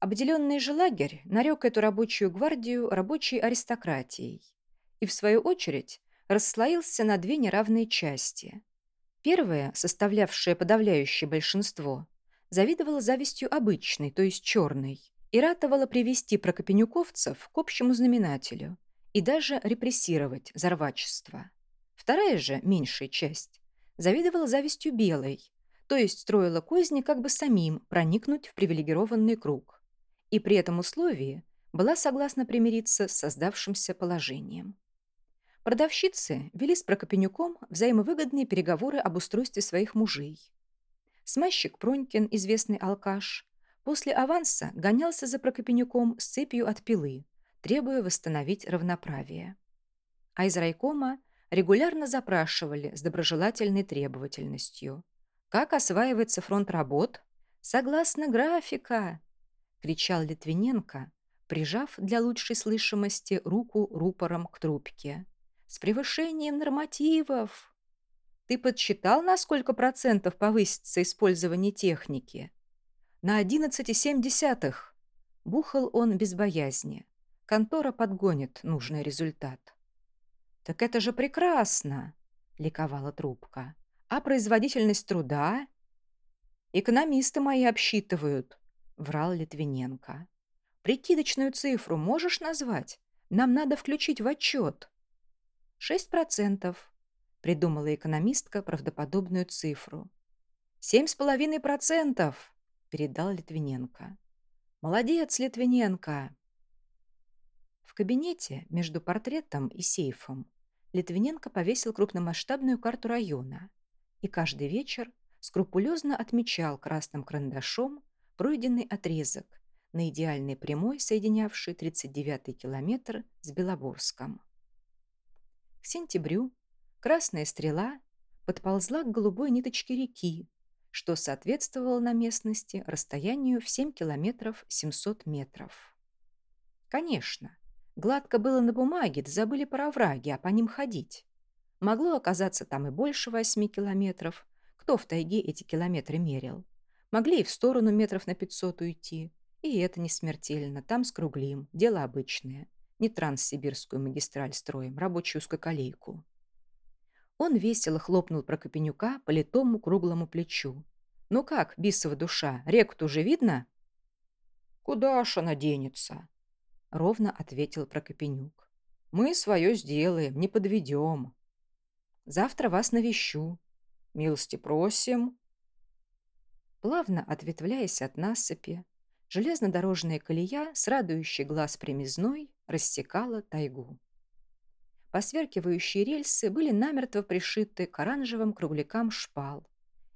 Обделенный же лагерь нарек эту рабочую гвардию рабочей аристократией и, в свою очередь, расслоился на две неравные части. Первая, составлявшая подавляющее большинство, завидовала завистью обычной, то есть черной, и ратовала привести прокопенюковцев к общему знаменателю и даже репрессировать за рвачество. Вторая же, меньшая часть, завидовала завистью белой, то есть строила козни как бы самим проникнуть в привилегированный круг. И при этом условии была согласна примириться с создавшимся положением. Продавщицы вели с Прокопенюком взаимовыгодные переговоры об устройстве своих мужей. Смазчик Пронькин, известный алкаш, после аванса гонялся за Прокопенюком с цепью от пилы, требуя восстановить равноправие. А из райкома регулярно запрашивали с доброжелательной требовательностью. «Как осваивается фронт работ?» «Согласно графика!» — кричал Литвиненко, прижав для лучшей слышимости руку рупором к трубке. «С превышением нормативов!» «Ты подсчитал, на сколько процентов повысится использование техники?» «На 11,7!» Бухал он без боязни. Контора подгонит нужный результат. «Так это же прекрасно!» — ликовала трубка. «А производительность труда?» «Экономисты мои обсчитывают», — врал Литвиненко. «Прикидочную цифру можешь назвать? Нам надо включить в отчет». «Шесть процентов», — придумала экономистка правдоподобную цифру. «Семь с половиной процентов», — передал Литвиненко. «Молодец, Литвиненко!» В кабинете между портретом и сейфом Литвиненко повесил крупномасштабную карту района и каждый вечер скрупулезно отмечал красным карандашом пройденный отрезок на идеальной прямой, соединявшей 39-й километр с Белоборском. К сентябрю красная стрела подползла к голубой ниточке реки, что соответствовало на местности расстоянию в 7 километров 700 метров. Конечно, Гладко было на бумаге, да забыли про овраги, а по ним ходить. Могло оказаться там и больше восьми километров. Кто в тайге эти километры мерил? Могли и в сторону метров на пятьсот уйти. И это не смертельно, там скруглим, дело обычное. Не транссибирскую магистраль строим, рабочую узкоколейку. Он весело хлопнул про Копенюка по литому круглому плечу. «Ну как, бисова душа, реку-то уже видно?» «Куда ж она денется?» — ровно ответил Прокопенюк. «Мы свое сделаем, не подведем. Завтра вас навещу. Милости просим». Плавно ответвляясь от насыпи, железнодорожная колея с радующей глаз примизной рассекала тайгу. Посверкивающие рельсы были намертво пришиты к оранжевым круглякам шпал,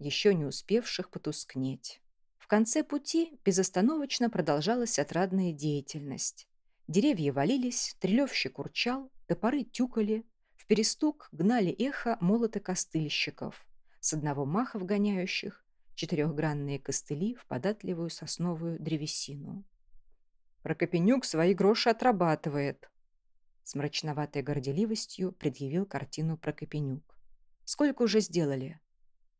еще не успевших потускнеть. В конце пути безостановочно продолжалась отрадная деятельность. Деревья валились, трелевщик урчал, топоры тюкали, в перестук гнали эхо молоты костыльщиков, с одного маха вгоняющих четырехгранные костыли в податливую сосновую древесину. Прокопенюк свои гроши отрабатывает. С мрачноватой горделивостью предъявил картину Прокопенюк. Сколько уже сделали?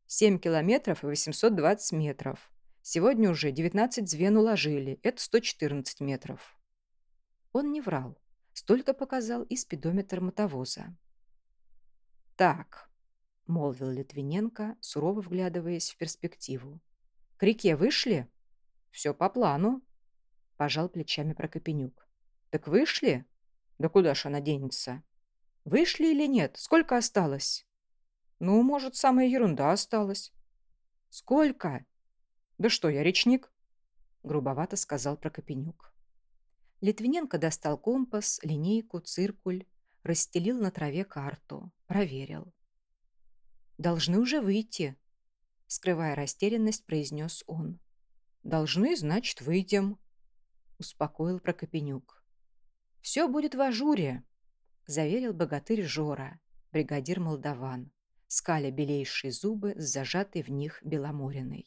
Семь километров и 820 метров. Сегодня уже 19 звен уложили. Это 114 метров. Он не врал. Столько показал и спидометр мотовоза. «Так», — молвил Литвиненко, сурово вглядываясь в перспективу. «К реке вышли?» «Все по плану», — пожал плечами Прокопенюк. «Так вышли? Да куда ж она денется?» «Вышли или нет? Сколько осталось?» «Ну, может, самая ерунда осталась». «Сколько?» «Да что, я речник?» — грубовато сказал Прокопенюк. Литвиненко достал компас, линейку, циркуль, расстелил на траве карту, проверил. «Должны уже выйти», — скрывая растерянность, произнес он. «Должны, значит, выйдем», — успокоил Прокопенюк. «Все будет в ажуре», — заверил богатырь Жора, бригадир молдаван, скаля белейшие зубы с зажатой в них беломориной.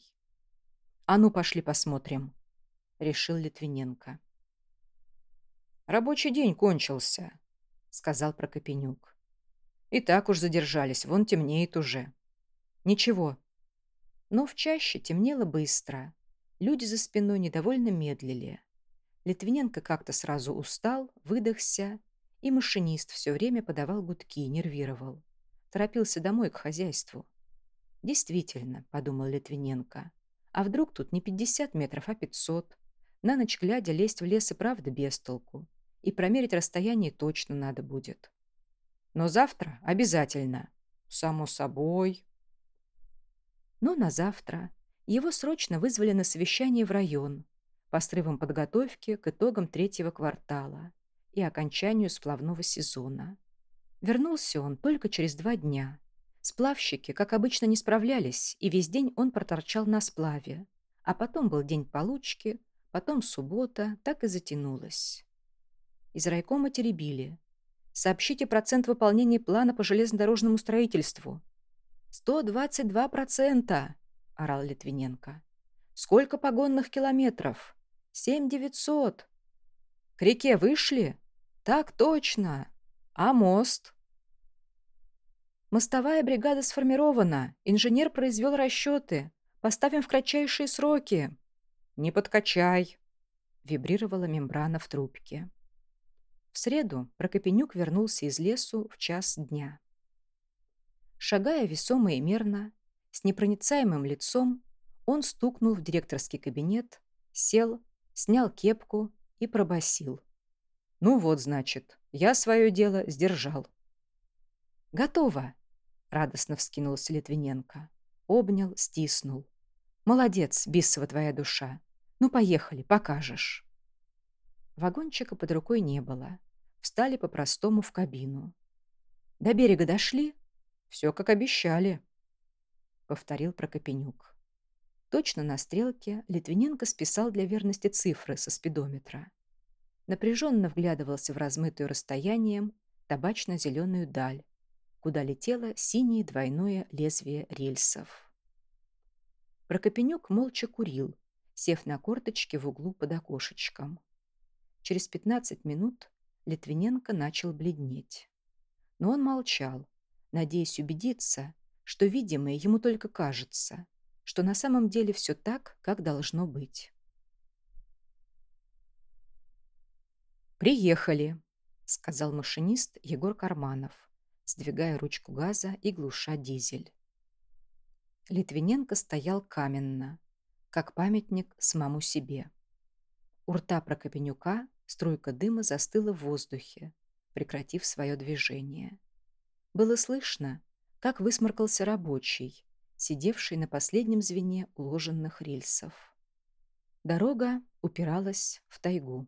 «А ну, пошли посмотрим», — решил Литвиненко. «Рабочий день кончился», — сказал Прокопенюк. «И так уж задержались, вон темнеет уже». «Ничего». Но в чаще темнело быстро. Люди за спиной недовольно медлили. Литвиненко как-то сразу устал, выдохся, и машинист все время подавал гудки, нервировал. Торопился домой к хозяйству. «Действительно», — подумал Литвиненко, «а вдруг тут не 50 метров, а 500? На ночь глядя лезть в лес и правда без толку. И промерить расстояние точно надо будет. Но завтра обязательно. Само собой». Но на завтра его срочно вызвали на совещание в район по срывам подготовки к итогам третьего квартала и окончанию сплавного сезона. Вернулся он только через два дня. Сплавщики, как обычно, не справлялись, и весь день он проторчал на сплаве. А потом был день получки, потом суббота, так и затянулось. Из райкома теребили. Сообщите процент выполнения плана по железнодорожному строительству. «122 процента!» — орал Литвиненко. «Сколько погонных километров? Семь девятьсот!» «К реке вышли?» «Так точно! А мост?» «Мостовая бригада сформирована. Инженер произвел расчеты. Поставим в кратчайшие сроки». «Не подкачай!» — вибрировала мембрана в трубке. В среду Прокопенюк вернулся из лесу в час дня. Шагая весомо и мерно, с непроницаемым лицом он стукнул в директорский кабинет, сел, снял кепку и пробасил: «Ну вот, значит, я свое дело сдержал». «Готово!» — радостно вскинулся Литвиненко. Обнял, стиснул. «Молодец, Биссова твоя душа. Ну, поехали, покажешь». Вагончика под рукой не было. Встали по-простому в кабину. «До берега дошли?» «Все, как обещали», — повторил Прокопенюк. Точно на стрелке Литвиненко списал для верности цифры со спидометра. Напряженно вглядывался в размытую расстоянием табачно-зеленую даль, куда летело синее двойное лезвие рельсов. Прокопенюк молча курил, сев на корточки в углу под окошечком. Через пятнадцать минут Литвиненко начал бледнеть. Но он молчал, надеясь убедиться, что видимое ему только кажется, что на самом деле все так, как должно быть. «Приехали», — сказал машинист Егор Карманов, сдвигая ручку газа и глуша дизель. Литвиненко стоял каменно, как памятник самому себе. У рта Прокопенюка струйка дыма застыла в воздухе, прекратив свое движение. Было слышно, как высморкался рабочий, сидевший на последнем звене уложенных рельсов. Дорога упиралась в тайгу.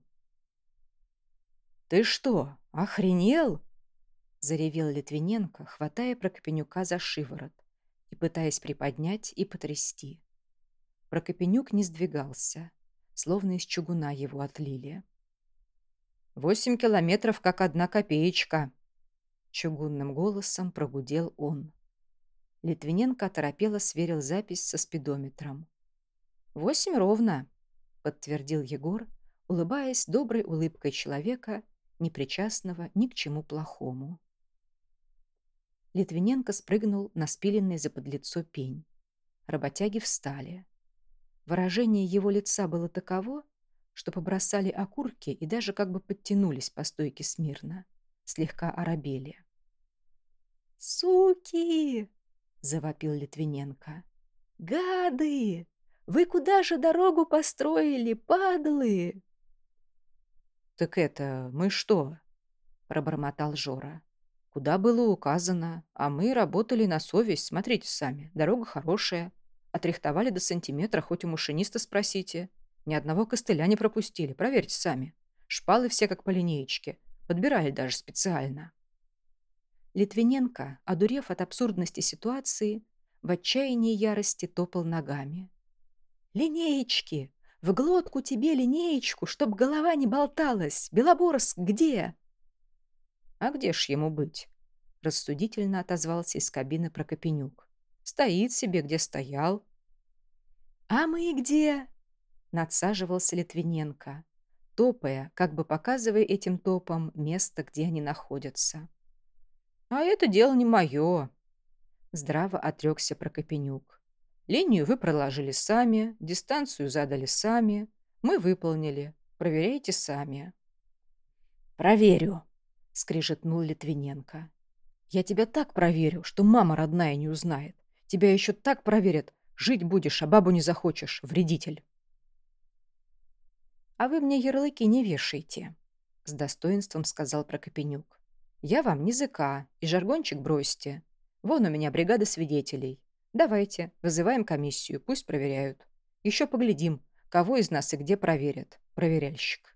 «Ты что, охренел?» — заревел Литвиненко, хватая Прокопенюка за шиворот и пытаясь приподнять и потрясти. Прокопенюк не сдвигался, словно из чугуна его отлили. «Восемь километров, как одна копеечка!» Чугунным голосом прогудел он. Литвиненко оторопело сверил запись со спидометром. «Восемь ровно», — подтвердил Егор, улыбаясь доброй улыбкой человека, непричастного ни к чему плохому. Литвиненко спрыгнул на спиленный за подлицо пень. Работяги встали. Выражение его лица было таково, что побросали окурки и даже как бы подтянулись по стойке смирно, слегка оробели. «Суки!» — завопил Литвиненко. «Гады! Вы куда же дорогу построили, падлы?» «Так это мы что?» — пробормотал Жора. «Куда было указано, а мы работали на совесть, смотрите сами, дорога хорошая. Отрихтовали до сантиметра, хоть у машиниста спросите. Ни одного костыля не пропустили, проверьте сами. Шпалы все как по линеечке, подбирали даже специально». Литвиненко, одурев от абсурдности ситуации, в отчаянии ярости топал ногами. «Линеечки! В глотку тебе линеечку, чтоб голова не болталась! Белоборск где?» «А где ж ему быть?» — рассудительно отозвался из кабины Прокопенюк. «Стоит себе, где стоял». «А мы где?» — надсаживался Литвиненко, топая, как бы показывая этим топом место, где они находятся. А это дело не мое. Здраво отрекся Прокопенюк. Линию вы проложили сами, дистанцию задали сами. Мы выполнили. Проверяйте сами. «Проверю», — скрижетнул Литвиненко. «Я тебя так проверю, что мама родная не узнает. Тебя еще так проверят. Жить будешь, а бабу не захочешь. Вредитель». «А вы мне ярлыки не вешайте», — с достоинством сказал Прокопенюк. «Я вам не языка, и жаргончик бросьте. Вон у меня бригада свидетелей. Давайте, вызываем комиссию, пусть проверяют. Еще поглядим, кого из нас и где проверят. Проверяльщик».